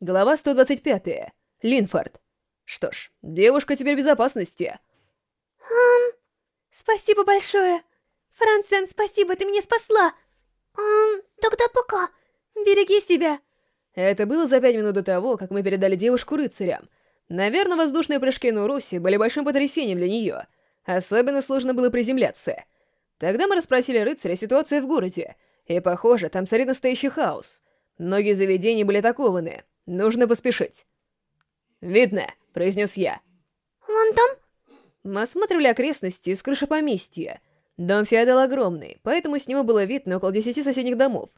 Глава 125. Линфорд. Что ж, девушка теперь в безопасности. Эм... Спасибо большое. Франсен, спасибо, ты меня спасла. Эм, тогда пока. Береги себя. Это было за пять минут до того, как мы передали девушку рыцарям. Наверное, воздушные прыжки на Урусе были большим потрясением для нее. Особенно сложно было приземляться. Тогда мы расспросили рыцаря ситуацию в городе, и, похоже, там царит настоящий хаос. Многие заведения были атакованы. Нужно поспешить. «Видно», — произнес я. «Вон там?» Мы осматривали окрестности с крыши поместья. Дом Феодал огромный, поэтому с него было видно около десяти соседних домов.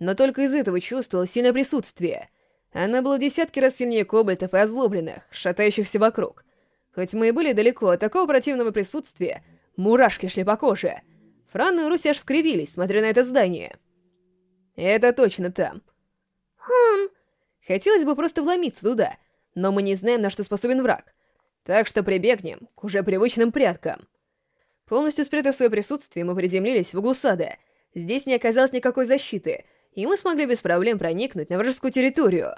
Но только из этого чувствовал сильное присутствие. Оно было десятки раз сильнее кобальтов и озлобленных, шатающихся вокруг. Хоть мы и были далеко от такого противного присутствия, мурашки шли по коже. Фран и Руси аж скривились, смотря на это здание. Это точно там. Хм... Хотелось бы просто вломиться туда, но мы не знаем, на что способен враг. Так что прибегнем к уже привычным пряткам. Полностью спрятав свое присутствие, мы приземлились в углу сада. Здесь не оказалось никакой защиты, и мы смогли без проблем проникнуть на вражескую территорию.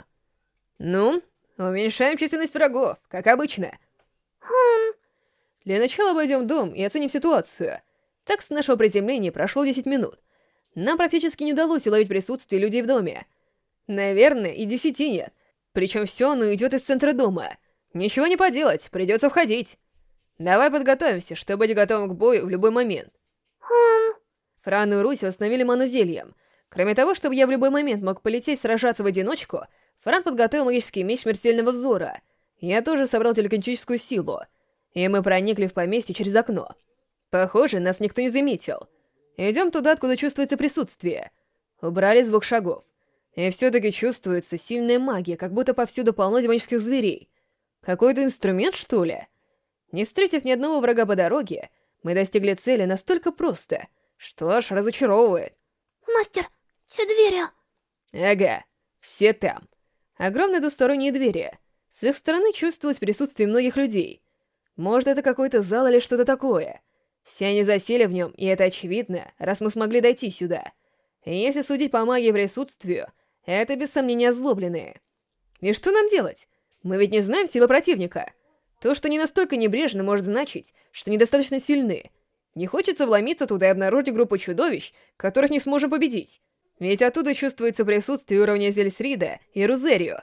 Ну, уменьшаем численность врагов, как обычно. Хм... Для начала обойдем дом и оценим ситуацию. Так с нашего приземления прошло 10 минут. Нам практически не удалось уловить присутствие людей в доме. Наверное, и десяти нет. Причем все оно идет из центра дома. Ничего не поделать, придется входить. Давай подготовимся, чтобы быть готовым к бою в любой момент. Хм... Фран и Русь восстановили ману зельем. Кроме того, чтобы я в любой момент мог полететь сражаться в одиночку, Фран подготовил магический меч смертельного взора. Я тоже собрал телекинетическую силу. И мы проникли в поместье через окно. Похоже, нас никто не заметил. Идем туда, откуда чувствуется присутствие. Убрали звук шагов. И все-таки чувствуется сильная магия, как будто повсюду полно демонических зверей. Какой-то инструмент, что ли? Не встретив ни одного врага по дороге, мы достигли цели настолько просто, что аж разочаровывает. Мастер, все двери. Ага, все там. Огромные двусторонние двери. С их стороны чувствовалось присутствие многих людей. Может, это какой-то зал или что-то такое. Все они засели в нем, и это очевидно, раз мы смогли дойти сюда. И если судить по магии присутствию, это без сомнения озлобленные. И что нам делать? Мы ведь не знаем силы противника. То, что не настолько небрежно, может значить, что недостаточно сильны. Не хочется вломиться туда и обнаружить группу чудовищ, которых не сможем победить. Ведь оттуда чувствуется присутствие уровня Зельсрида и Рузерио.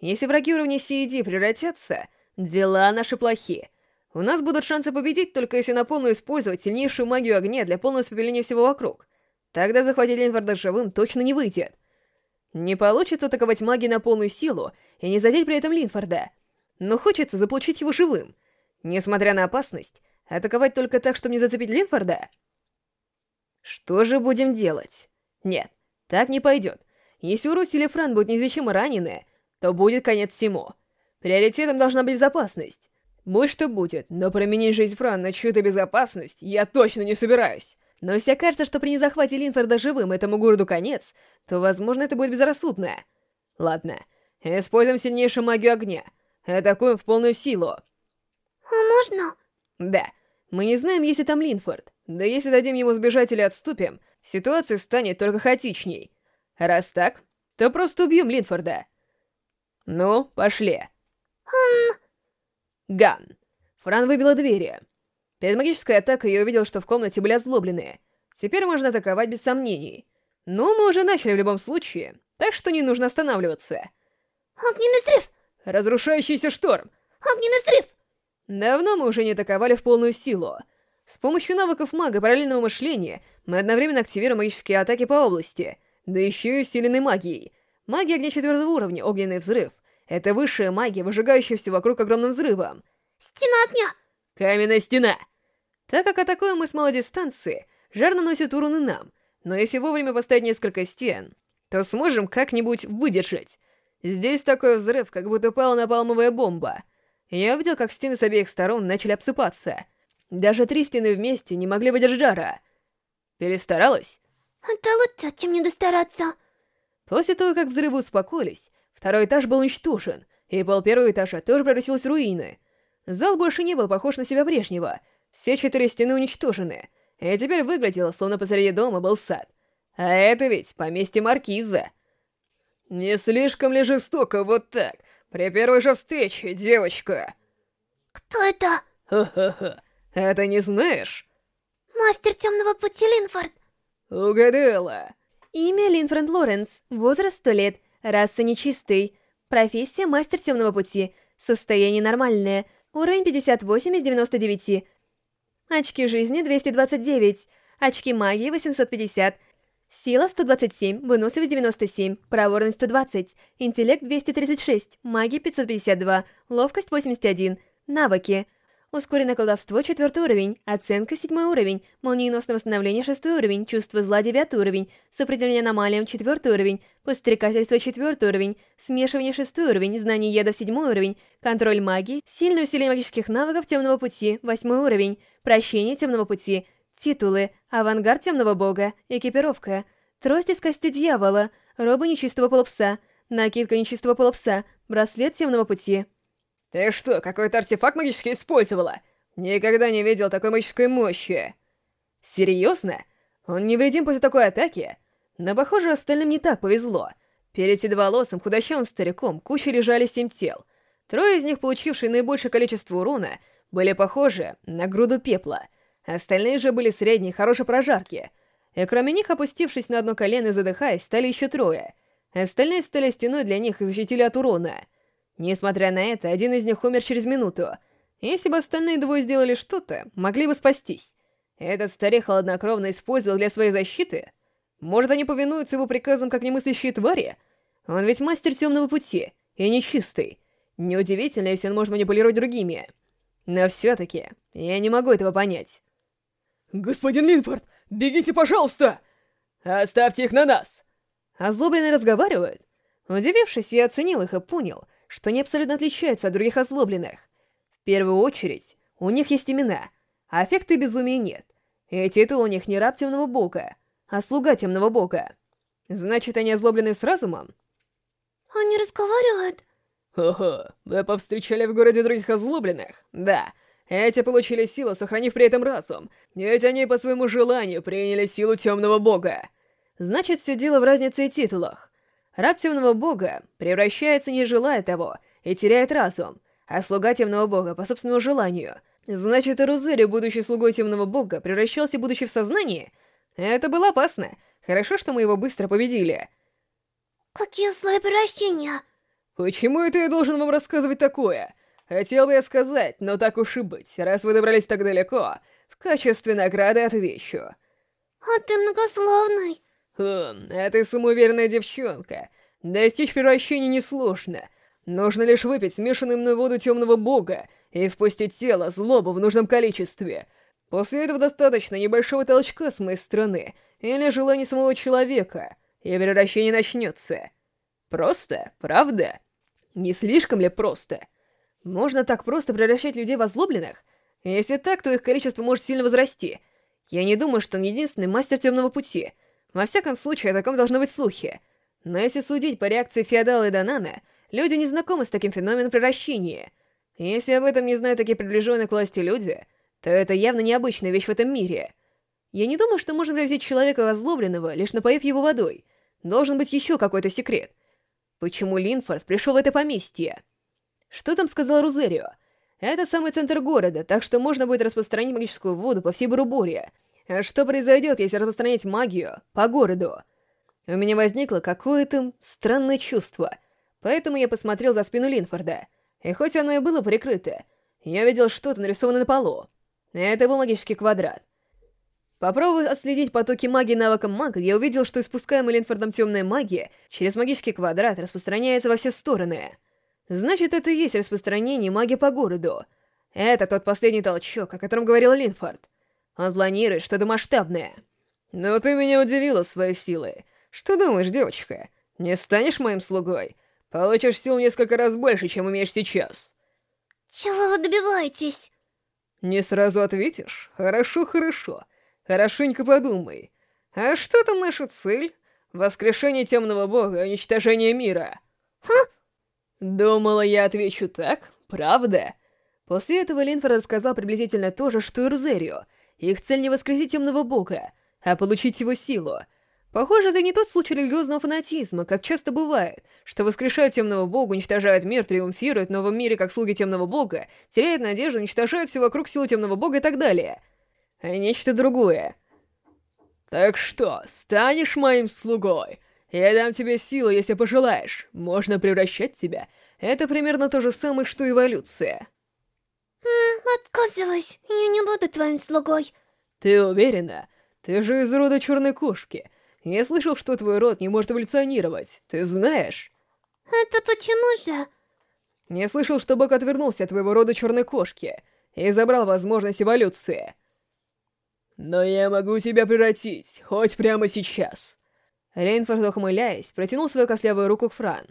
Если враги уровня C превратятся, дела наши плохи. У нас будут шансы победить, только если на полную использовать сильнейшую магию огня для полного испепеления всего вокруг. Тогда захватить Линфорда живым точно не выйдет. Не получится атаковать магией на полную силу и не задеть при этом Линфорда. Но хочется заполучить его живым. Несмотря на опасность, атаковать только так, чтобы не зацепить Линфорда? Что же будем делать? Нет, так не пойдет. Если Урус или Фран будут неизлечимо ранены, то будет конец всему. Приоритетом должна быть безопасность. Будь что будет, но променить жизнь Фран на чью-то безопасность я точно не собираюсь. Но если окажется, что при незахвате Линфорда живым этому городу конец, то, возможно, это будет безрассудно. Ладно, используем сильнейшую магию огня. Атакуем в полную силу. А можно? Да. Мы не знаем, есть ли там Линфорд. Да если дадим ему сбежать или отступим, ситуация станет только хаотичней. Раз так, то просто убьем Линфорда. Ну, пошли. Хм... Ган. Фран выбила двери. Перед магической атакой я увидел, что в комнате были озлобленные. Теперь можно атаковать без сомнений. Но мы уже начали в любом случае, так что не нужно останавливаться. Огненный взрыв! Разрушающийся шторм! Огненный взрыв! Давно мы уже не атаковали в полную силу. С помощью навыков мага параллельного мышления мы одновременно активируем магические атаки по области, да еще и усиленной магией. Магия огня четвертого уровня, огненный взрыв — это высшая магия, выжигающая все вокруг огромным взрывом. Стена огня! Каменная стена! Так как атакуем мы с малой дистанции, жар наносит урон и нам, но если вовремя поставить несколько стен, то сможем как-нибудь выдержать. Здесь такой взрыв, как будто упала напалмовая бомба. Я увидел, как стены с обеих сторон начали обсыпаться. Даже три стены вместе не могли выдержать жара. Перестаралась? Это лучше, чем не достараться. После того, как взрывы успокоились, Второй этаж был уничтожен, и пол первого этажа тоже превратился в руины. Зал больше не был похож на себя прежнего. Все четыре стены уничтожены, и теперь выглядело, словно посреди дома был сад. А это ведь поместье Маркиза. Не слишком ли жестоко вот так, при первой же встрече, девочка? Кто это? Ха-ха-ха, это не знаешь? Мастер Темного Пути Линфорд. Угадала. Имя Линфренд Лоренс, возраст 100 лет, раса нечистый, профессия Мастер Темного Пути, состояние нормальное, уровень 58 из 99, очки жизни 229, очки магии 850, Сила 127, выносливость 97, проворность 120, интеллект 236, магия 552, ловкость 81, навыки. Ускоренное колдовство 4 уровень, оценка 7 уровень, молниеносное восстановление 6 уровень, чувство зла 9 уровень, сопротивление аномалиям 4 уровень, подстрекательство 4 уровень, смешивание 6 уровень, знание яда 7 уровень, контроль магии, сильное усиление магических навыков темного пути 8 уровень, прощение темного пути Титулы, авангард темного бога, экипировка, трость из кости дьявола, роба нечистого полупса, накидка нечистого полупса, браслет темного пути. Ты что, какой-то артефакт магический использовала? Никогда не видел такой магической мощи. Серьезно? Он невредим после такой атаки? Но, похоже, остальным не так повезло. Перед седоволосым, худощавым стариком куча лежали семь тел. Трое из них, получившие наибольшее количество урона, были похожи на груду пепла — Остальные же были средней, хорошей прожарки. И кроме них, опустившись на одно колено и задыхаясь, стали еще трое. Остальные стали стеной для них и защитили от урона. Несмотря на это, один из них умер через минуту. Если бы остальные двое сделали что-то, могли бы спастись. Этот старик холоднокровно использовал для своей защиты? Может, они повинуются его приказам как немыслящие твари? Он ведь мастер темного пути, и нечистый. Неудивительно, если он может манипулировать другими. Но все-таки, я не могу этого понять. «Господин Линфорд, бегите, пожалуйста!» «Оставьте их на нас!» Озлобленные разговаривают. Удивившись, я оценил их и понял, что они абсолютно отличаются от других озлобленных. В первую очередь, у них есть имена, а эффекта безумия нет. И титул у них не раб темного бога, а слуга темного бога. Значит, они озлоблены с разумом? Они разговаривают? Ого, вы повстречали в городе других озлобленных? Да. Эти получили силу, сохранив при этом разум, ведь они по своему желанию приняли силу Темного Бога. Значит, все дело в разнице и титулах. Раб Темного Бога превращается, не желая того, и теряет разум, а слуга Темного Бога по собственному желанию. Значит, Эрузери, будучи слугой Темного Бога, превращался, будучи в сознании? Это было опасно. Хорошо, что мы его быстро победили. Какие злые превращения! Почему это я должен вам рассказывать такое? Хотел бы я сказать, но так уж и быть, раз вы добрались так далеко, в качестве награды отвечу. А ты многословный. Хм, а ты самоуверенная девчонка. Достичь превращения несложно. Нужно лишь выпить смешанную мной воду темного бога и впустить тело злобу в нужном количестве. После этого достаточно небольшого толчка с моей стороны или желания самого человека, и превращение начнется. Просто, правда? Не слишком ли просто? Можно так просто превращать людей в озлобленных? Если так, то их количество может сильно возрасти. Я не думаю, что он единственный мастер темного пути. Во всяком случае, о таком должны быть слухи. Но если судить по реакции Феодала и Донана, люди не знакомы с таким феноменом превращения. Если об этом не знают такие приближенные к власти люди, то это явно необычная вещь в этом мире. Я не думаю, что можно превратить человека в озлобленного, лишь напоив его водой. Должен быть еще какой-то секрет. Почему Линфорд пришел в это поместье? Что там сказал Рузерио? Это самый центр города, так что можно будет распространить магическую воду по всей Баруборе. А что произойдет, если распространять магию по городу? У меня возникло какое-то странное чувство, поэтому я посмотрел за спину Линфорда. И хоть оно и было прикрыто, я видел что-то нарисованное на полу. Это был магический квадрат. Попробуя отследить потоки магии навыком мага, я увидел, что испускаемая Линфордом темная магия через магический квадрат распространяется во все стороны. Значит, это и есть распространение магии по городу. Это тот последний толчок, о котором говорил Линфорд. Он планирует что-то масштабное. Но ты меня удивила своей силой. Что думаешь, девочка? Не станешь моим слугой? Получишь сил несколько раз больше, чем имеешь сейчас. Чего вы добиваетесь? Не сразу ответишь? Хорошо, хорошо. Хорошенько подумай. А что там наша цель? Воскрешение темного бога и уничтожение мира. Ха? Думала, я отвечу так, правда? После этого Линфорд рассказал приблизительно то же, что и Рузерио. Их цель не воскресить темного бога, а получить его силу. Похоже, это не тот случай религиозного фанатизма, как часто бывает, что воскрешают темного бога, уничтожают мир, триумфируют в новом мире как слуги темного бога, теряют надежду, уничтожают все вокруг силы темного бога и так далее. А нечто другое. Так что, станешь моим слугой? Я дам тебе силу, если пожелаешь. Можно превращать тебя. Это примерно то же самое, что эволюция. М отказываюсь. Я не буду твоим слугой. Ты уверена? Ты же из рода черной кошки. Я слышал, что твой род не может эволюционировать. Ты знаешь? Это почему же? Я слышал, что Бог отвернулся от твоего рода черной кошки и забрал возможность эволюции. Но я могу тебя превратить, хоть прямо сейчас. Рейнфорд, ухмыляясь, протянул свою костлявую руку к Фран.